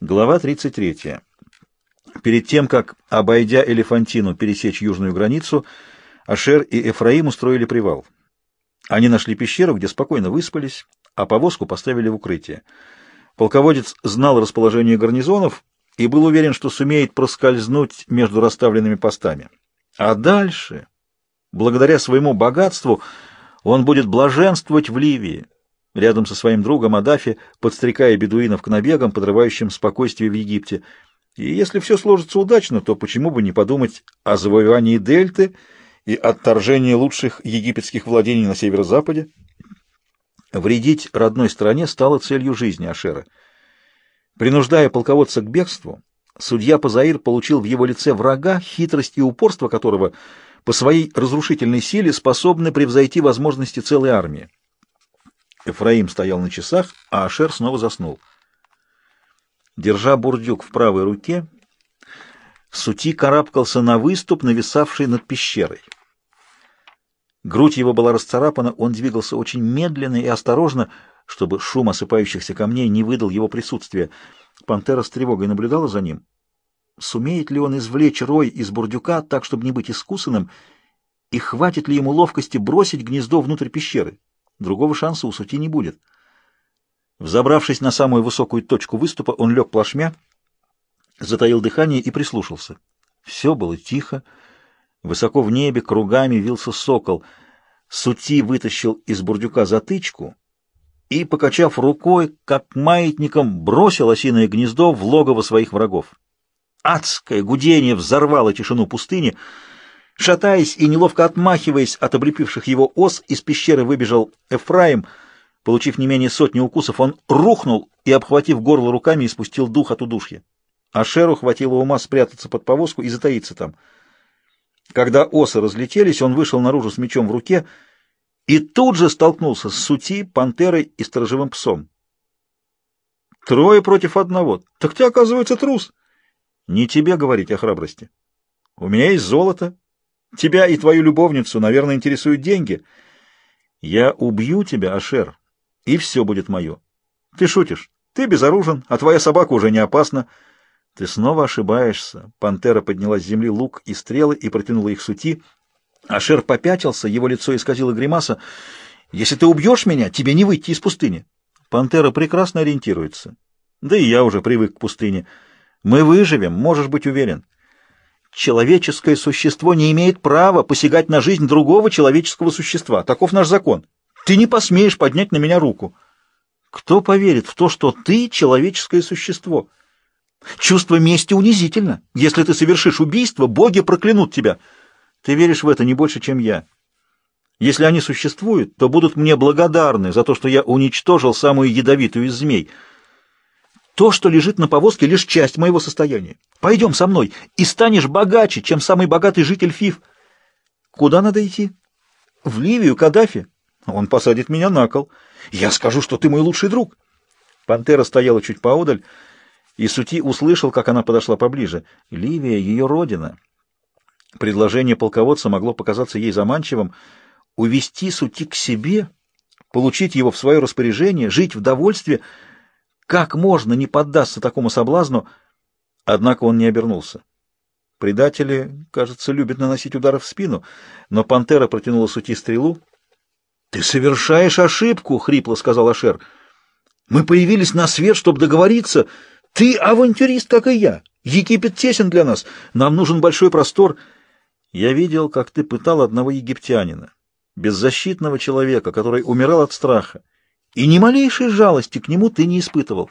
Глава 33. Перед тем, как, обойдя Элефантину, пересечь южную границу, Ашер и Эфраим устроили привал. Они нашли пещеру, где спокойно выспались, а повозку поставили в укрытие. Полководец знал расположение гарнизонов и был уверен, что сумеет проскользнуть между расставленными постами. А дальше, благодаря своему богатству, он будет блаженствовать в Ливии, рядом со своим другом Адафи, подстрекая бедуинов к набегам, подрывающим спокойствие в Египте. И если все сложится удачно, то почему бы не подумать о завоевании Дельты и отторжении лучших египетских владений на северо-западе? Вредить родной стране стало целью жизни Ашера. Принуждая полководца к бегству, судья Пазаир получил в его лице врага, хитрость и упорство которого по своей разрушительной силе способны превзойти возможности целой армии. Эфраим стоял на часах, а Ашер снова заснул. Держа бурдюк в правой руке, Сути карабкался на выступ, нависавший над пещерой. Грудь его была расцарапана, он двигался очень медленно и осторожно, чтобы шум осыпающихся камней не выдал его присутствия. Пантера с тревогой наблюдала за ним. Сумеет ли он извлечь рой из бурдюка так, чтобы не быть искусанным, и хватит ли ему ловкости бросить гнездо внутрь пещеры? Другого шанса у Сути не будет. Взобравшись на самую высокую точку выступа, он лег плашмя, затаил дыхание и прислушался. Все было тихо. Высоко в небе кругами вился сокол. Сути вытащил из бурдюка затычку и, покачав рукой, как маятником, бросил осиное гнездо в логово своих врагов. Адское гудение взорвало тишину пустыни — Шатаясь и неловко отмахиваясь от облепивших его ос, из пещеры выбежал Эфраим. Получив не менее сотни укусов, он рухнул и, обхватив горло руками, испустил дух от удушья. А Шеру хватило ума спрятаться под повозку и затаиться там. Когда осы разлетелись, он вышел наружу с мечом в руке и тут же столкнулся с Сути, Пантерой и сторожевым псом. Трое против одного. Так ты, оказывается, трус. Не тебе говорить о храбрости. У меня есть золото, Тебя и твою любовницу, наверное, интересуют деньги. Я убью тебя, Ашер, и все будет мое. Ты шутишь. Ты безоружен, а твоя собака уже не опасна. Ты снова ошибаешься. Пантера подняла с земли лук и стрелы и протянула их сути. Ашер попятился, его лицо исказило гримаса. Если ты убьешь меня, тебе не выйти из пустыни. Пантера прекрасно ориентируется. Да и я уже привык к пустыне. Мы выживем, можешь быть уверен. Человеческое существо не имеет права посягать на жизнь другого человеческого существа. Таков наш закон. Ты не посмеешь поднять на меня руку. Кто поверит в то, что ты человеческое существо? Чувство мести унизительно. Если ты совершишь убийство, боги проклянут тебя. Ты веришь в это не больше, чем я. Если они существуют, то будут мне благодарны за то, что я уничтожил самую ядовитую из змей — то, что лежит на повозке, лишь часть моего состояния. Пойдем со мной, и станешь богаче, чем самый богатый житель Фиф. Куда надо идти? В Ливию, Каддафи. Он посадит меня на кол. Я скажу, что ты мой лучший друг. Пантера стояла чуть поодаль, и Сути услышал, как она подошла поближе. Ливия — ее родина. Предложение полководца могло показаться ей заманчивым. Увести Сути к себе, получить его в свое распоряжение, жить в довольстве — как можно не поддаться такому соблазну? Однако он не обернулся. Предатели, кажется, любят наносить удары в спину, но пантера протянула сути стрелу. — Ты совершаешь ошибку, — хрипло сказал Ашер. — Мы появились на свет, чтобы договориться. Ты авантюрист, как и я. Египет тесен для нас. Нам нужен большой простор. Я видел, как ты пытал одного египтянина, беззащитного человека, который умирал от страха и ни малейшей жалости к нему ты не испытывал.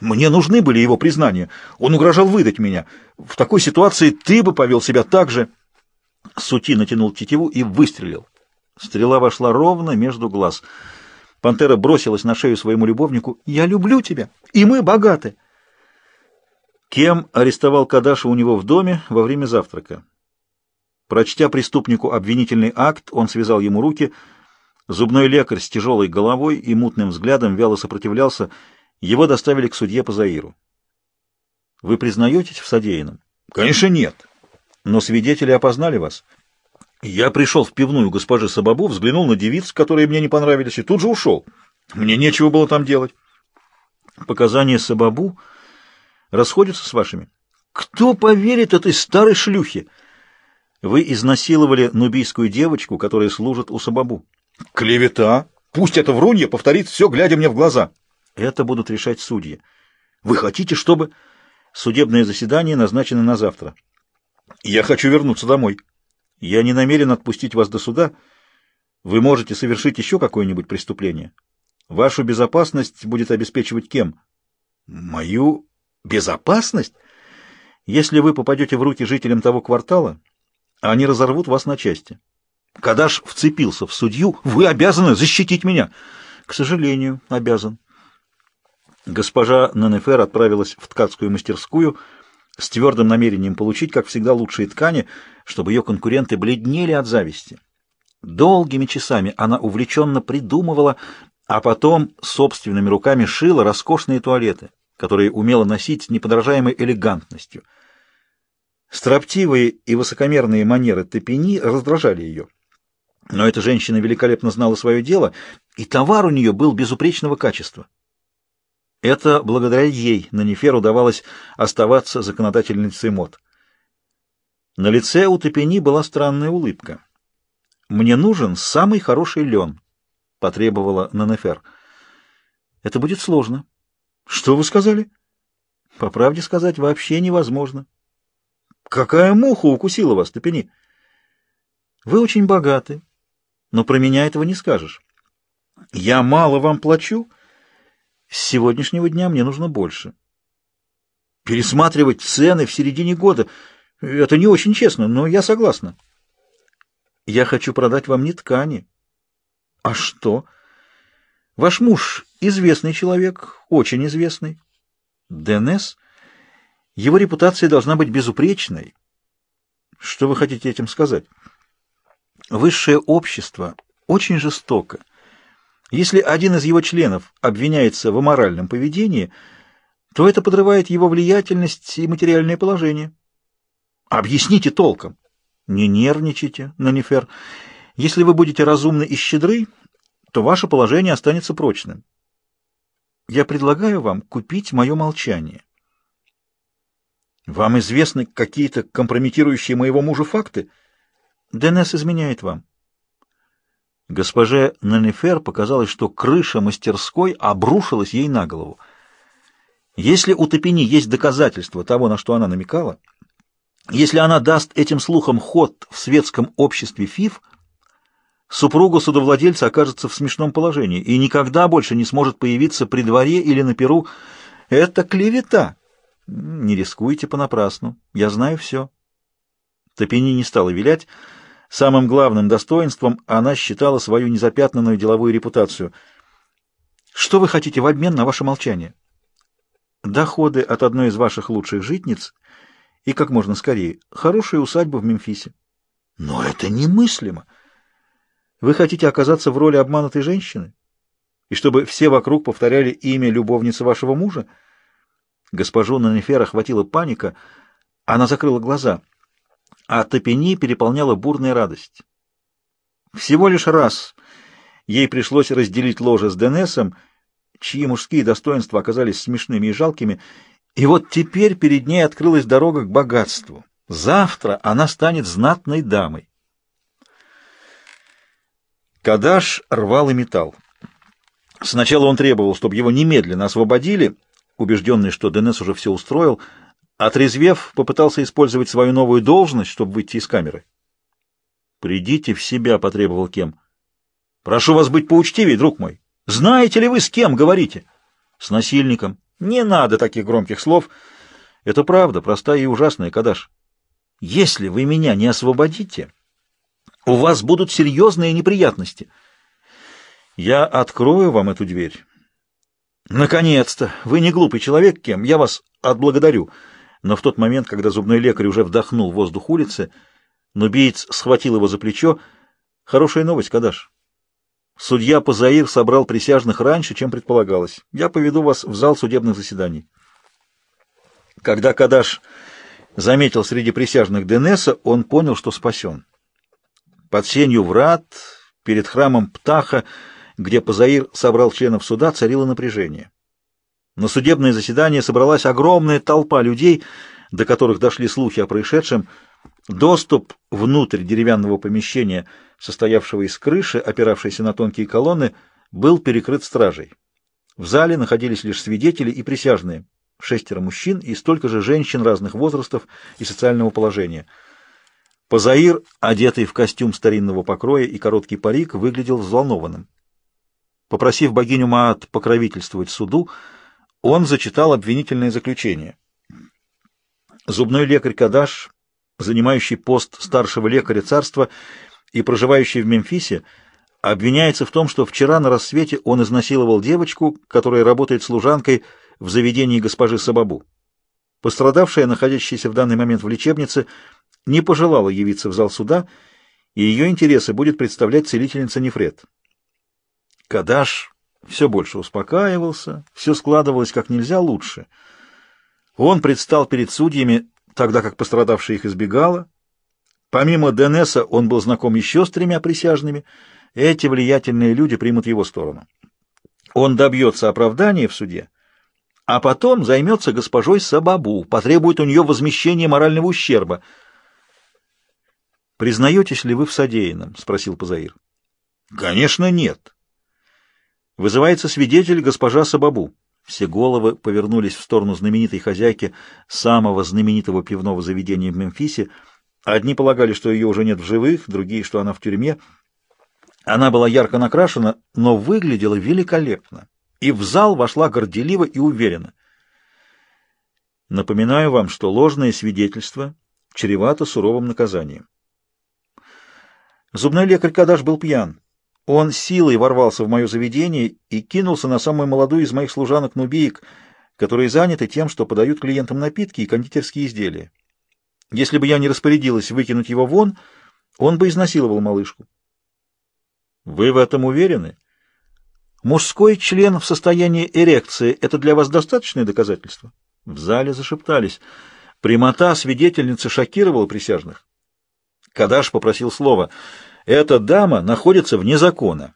Мне нужны были его признания. Он угрожал выдать меня. В такой ситуации ты бы повел себя так же. Сути натянул тетиву и выстрелил. Стрела вошла ровно между глаз. Пантера бросилась на шею своему любовнику. «Я люблю тебя, и мы богаты». Кем арестовал Кадаша у него в доме во время завтрака? Прочтя преступнику обвинительный акт, он связал ему руки — Зубной лекарь с тяжелой головой и мутным взглядом вяло сопротивлялся. Его доставили к судье по Заиру. «Вы признаетесь в содеянном?» «Конечно нет. Но свидетели опознали вас». «Я пришел в пивную госпожи Сабабу, взглянул на девиц, которые мне не понравились, и тут же ушел. Мне нечего было там делать». Показания Сабабу расходятся с вашими. Кто поверит этой старой шлюхе? Вы изнасиловали нубийскую девочку, которая служит у Сабабу. Клевета! Пусть это врунье повторит все, глядя мне в глаза. Это будут решать судьи. Вы хотите, чтобы... Судебное заседание назначено на завтра. Я хочу вернуться домой. Я не намерен отпустить вас до суда. Вы можете совершить еще какое-нибудь преступление. Вашу безопасность будет обеспечивать кем? Мою безопасность? Если вы попадете в руки жителям того квартала, они разорвут вас на части. Кадаш вцепился в судью. Вы обязаны защитить меня. К сожалению, обязан. Госпожа Нанефер отправилась в ткацкую мастерскую с твердым намерением получить, как всегда, лучшие ткани, чтобы ее конкуренты бледнели от зависти. Долгими часами она увлеченно придумывала, а потом собственными руками шила роскошные туалеты, которые умела носить с неподражаемой элегантностью. Строптивые и высокомерные манеры Тепени раздражали ее. Но эта женщина великолепно знала свое дело, и товар у нее был безупречного качества. Это благодаря ей Нанифер удавалось оставаться законодательницей мод. На лице у Топени была странная улыбка. «Мне нужен самый хороший лен», — потребовала Нанефер. «Это будет сложно». «Что вы сказали?» «По правде сказать, вообще невозможно». «Какая муха укусила вас, Топени?» «Вы очень богаты, но про меня этого не скажешь». «Я мало вам плачу?» С сегодняшнего дня мне нужно больше. Пересматривать цены в середине года — это не очень честно, но я согласна. Я хочу продать вам не ткани. А что? Ваш муж известный человек, очень известный. ДНС? Его репутация должна быть безупречной. Что вы хотите этим сказать? Высшее общество очень жестоко. Если один из его членов обвиняется в аморальном поведении, то это подрывает его влиятельность и материальное положение. Объясните толком. Не нервничайте, Нанифер. Если вы будете разумны и щедры, то ваше положение останется прочным. Я предлагаю вам купить мое молчание. Вам известны какие-то компрометирующие моего мужа факты? ДНС изменяет вам. Госпоже Нанефер показалось, что крыша мастерской обрушилась ей на голову. Если у Топини есть доказательства того, на что она намекала, если она даст этим слухам ход в светском обществе ФИФ, супруга судовладельца окажется в смешном положении и никогда больше не сможет появиться при дворе или на перу. Это клевета. Не рискуйте понапрасну. Я знаю все. Топини не стала вилять, Самым главным достоинством она считала свою незапятнанную деловую репутацию. Что вы хотите в обмен на ваше молчание? Доходы от одной из ваших лучших житниц и как можно скорее хорошая усадьба в Мемфисе. Но это немыслимо. Вы хотите оказаться в роли обманутой женщины? И чтобы все вокруг повторяли имя любовницы вашего мужа? Госпожу Нанефер охватила паника. Она закрыла глаза — а Топени переполняла бурная радость. Всего лишь раз ей пришлось разделить ложе с Денесом, чьи мужские достоинства оказались смешными и жалкими, и вот теперь перед ней открылась дорога к богатству. Завтра она станет знатной дамой. Кадаш рвал и металл. Сначала он требовал, чтобы его немедленно освободили, убежденный, что Денес уже все устроил, Отрезвев, попытался использовать свою новую должность, чтобы выйти из камеры. «Придите в себя», — потребовал Кем. «Прошу вас быть поучтивее, друг мой. Знаете ли вы, с кем говорите?» «С насильником». «Не надо таких громких слов. Это правда, простая и ужасная, Кадаш. Если вы меня не освободите, у вас будут серьезные неприятности. Я открою вам эту дверь». «Наконец-то! Вы не глупый человек, Кем. Я вас отблагодарю». Но в тот момент, когда зубной лекарь уже вдохнул воздух улицы, нубиец схватил его за плечо. «Хорошая новость, Кадаш. Судья Пазаир собрал присяжных раньше, чем предполагалось. Я поведу вас в зал судебных заседаний». Когда Кадаш заметил среди присяжных Денеса, он понял, что спасен. Под сенью врат, перед храмом Птаха, где Пазаир собрал членов суда, царило напряжение. На судебное заседание собралась огромная толпа людей, до которых дошли слухи о происшедшем. Доступ внутрь деревянного помещения, состоявшего из крыши, опиравшейся на тонкие колонны, был перекрыт стражей. В зале находились лишь свидетели и присяжные, шестеро мужчин и столько же женщин разных возрастов и социального положения. Позаир, одетый в костюм старинного покроя и короткий парик, выглядел взволнованным. Попросив богиню Маат покровительствовать суду, он зачитал обвинительное заключение. Зубной лекарь Кадаш, занимающий пост старшего лекаря царства и проживающий в Мемфисе, обвиняется в том, что вчера на рассвете он изнасиловал девочку, которая работает служанкой в заведении госпожи Сабабу. Пострадавшая, находящаяся в данный момент в лечебнице, не пожелала явиться в зал суда, и ее интересы будет представлять целительница Нефред. Кадаш все больше успокаивался, все складывалось как нельзя лучше. Он предстал перед судьями, тогда как пострадавшая их избегала. Помимо Денеса он был знаком еще с тремя присяжными. Эти влиятельные люди примут его сторону. Он добьется оправдания в суде, а потом займется госпожой Сабабу, потребует у нее возмещения морального ущерба. «Признаетесь ли вы в содеянном?» — спросил Пазаир. «Конечно, нет». Вызывается свидетель госпожа Сабабу. Все головы повернулись в сторону знаменитой хозяйки самого знаменитого пивного заведения в Мемфисе. Одни полагали, что ее уже нет в живых, другие, что она в тюрьме. Она была ярко накрашена, но выглядела великолепно, и в зал вошла горделиво и уверенно. Напоминаю вам, что ложное свидетельство чревато суровым наказанием. Зубной лекарь Кадаш был пьян. Он силой ворвался в мое заведение и кинулся на самую молодую из моих служанок-нубиек, которые заняты тем, что подают клиентам напитки и кондитерские изделия. Если бы я не распорядилась выкинуть его вон, он бы изнасиловал малышку. Вы в этом уверены? Мужской член в состоянии эрекции — это для вас достаточное доказательство? В зале зашептались. Прямота свидетельницы шокировала присяжных. Кадаш попросил слова — эта дама находится вне закона.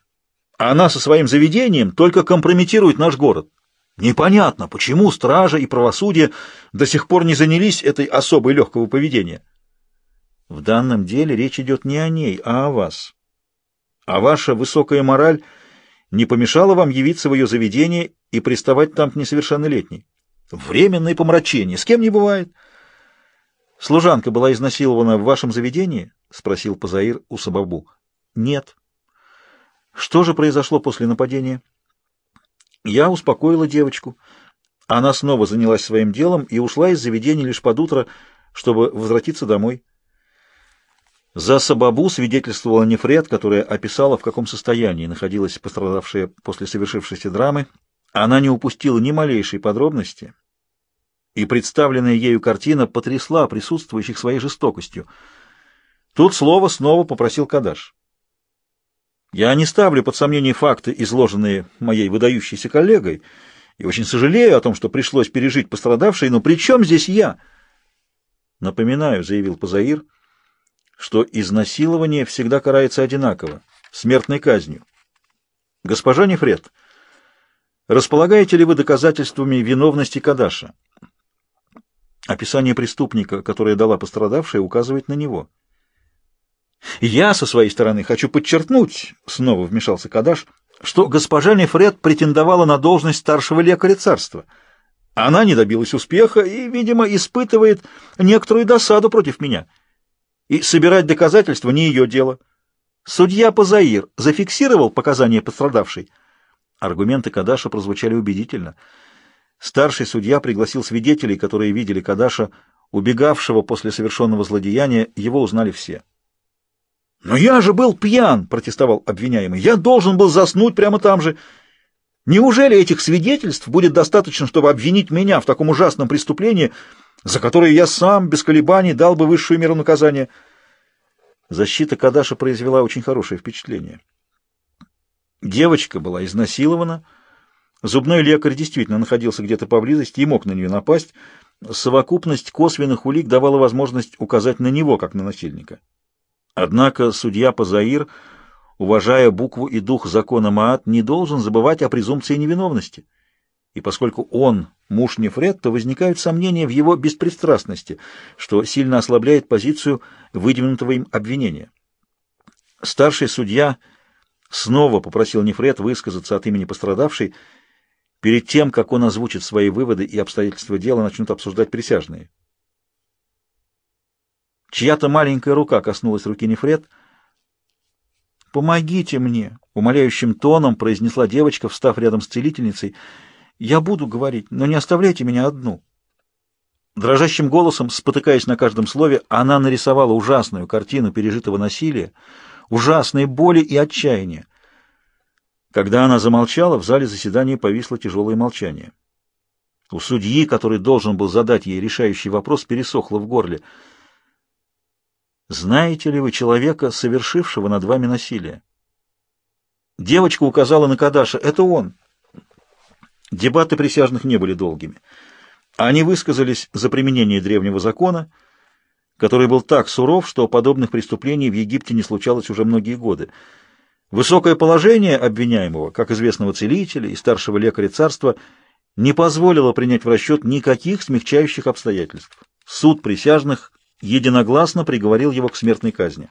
Она со своим заведением только компрометирует наш город. Непонятно, почему стража и правосудие до сих пор не занялись этой особой легкого поведения. В данном деле речь идет не о ней, а о вас. А ваша высокая мораль не помешала вам явиться в ее заведение и приставать там к несовершеннолетней. Временное помрачение. С кем не бывает. Служанка была изнасилована в вашем заведении? — спросил Пазаир у Сабабу. — Нет. — Что же произошло после нападения? Я успокоила девочку. Она снова занялась своим делом и ушла из заведения лишь под утро, чтобы возвратиться домой. За Сабабу свидетельствовала Нефред, которая описала, в каком состоянии находилась пострадавшая после совершившейся драмы. Она не упустила ни малейшей подробности, и представленная ею картина потрясла присутствующих своей жестокостью — Тут слово снова попросил Кадаш. Я не ставлю под сомнение факты, изложенные моей выдающейся коллегой, и очень сожалею о том, что пришлось пережить пострадавшей, но при чем здесь я? Напоминаю, — заявил Пазаир, — что изнасилование всегда карается одинаково, смертной казнью. Госпожа Нефред, располагаете ли вы доказательствами виновности Кадаша? Описание преступника, которое дала пострадавшая, указывает на него. Я, со своей стороны, хочу подчеркнуть, — снова вмешался Кадаш, — что госпожа Нефред претендовала на должность старшего лекаря царства. Она не добилась успеха и, видимо, испытывает некоторую досаду против меня. И собирать доказательства не ее дело. Судья Пазаир зафиксировал показания пострадавшей. Аргументы Кадаша прозвучали убедительно. Старший судья пригласил свидетелей, которые видели Кадаша, убегавшего после совершенного злодеяния, его узнали все. «Но я же был пьян!» — протестовал обвиняемый. «Я должен был заснуть прямо там же. Неужели этих свидетельств будет достаточно, чтобы обвинить меня в таком ужасном преступлении, за которое я сам без колебаний дал бы высшую меру наказания?» Защита Кадаша произвела очень хорошее впечатление. Девочка была изнасилована. Зубной лекарь действительно находился где-то поблизости и мог на нее напасть. Совокупность косвенных улик давала возможность указать на него, как на насильника. Однако судья Пазаир, уважая букву и дух закона Маат, не должен забывать о презумпции невиновности. и поскольку он муж Нефред, то возникают сомнения в его беспристрастности, что сильно ослабляет позицию выдвинутого им обвинения. Старший судья снова попросил Нефред высказаться от имени пострадавшей. Перед тем, как он озвучит свои выводы и обстоятельства дела, начнут обсуждать присяжные. Чья-то маленькая рука коснулась руки Нефред. «Помогите мне!» — умоляющим тоном произнесла девочка, встав рядом с целительницей. «Я буду говорить, но не оставляйте меня одну». Дрожащим голосом, спотыкаясь на каждом слове, она нарисовала ужасную картину пережитого насилия, ужасной боли и отчаяния. Когда она замолчала, в зале заседания повисло тяжелое молчание. У судьи, который должен был задать ей решающий вопрос, пересохло в горле. «Знаете ли вы человека, совершившего над вами насилие?» Девочка указала на Кадаша. «Это он». Дебаты присяжных не были долгими. Они высказались за применение древнего закона — который был так суров, что подобных преступлений в Египте не случалось уже многие годы. Высокое положение обвиняемого, как известного целителя и старшего лекаря царства, не позволило принять в расчет никаких смягчающих обстоятельств. Суд присяжных единогласно приговорил его к смертной казни.